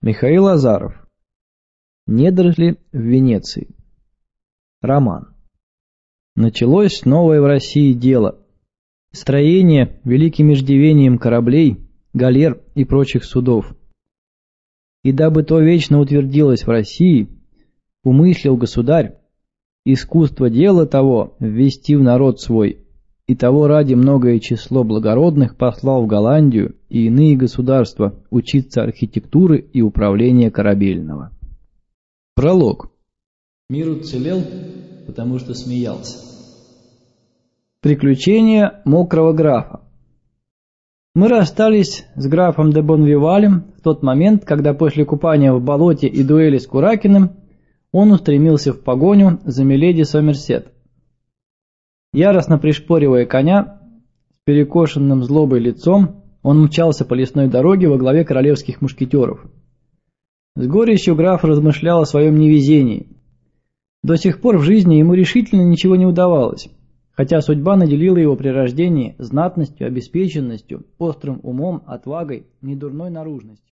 Михаил Азаров. Недоросли в Венеции. Роман. Началось новое в России дело. Строение великим иждивением кораблей, галер и прочих судов. И дабы то вечно утвердилось в России, умыслил государь искусство дела того ввести в народ свой и того ради многое число благородных послал в Голландию и иные государства учиться архитектуры и управления корабельного. Пролог. Мир уцелел, потому что смеялся. Приключения мокрого графа. Мы расстались с графом де Бонвивалем в тот момент, когда после купания в болоте и дуэли с Куракиным он устремился в погоню за Миледи Сомерсет. Яростно пришпоривая коня, с перекошенным злобой лицом, он мчался по лесной дороге во главе королевских мушкетеров. С горечью граф размышлял о своем невезении. До сих пор в жизни ему решительно ничего не удавалось, хотя судьба наделила его при рождении знатностью, обеспеченностью, острым умом, отвагой, недурной наружностью.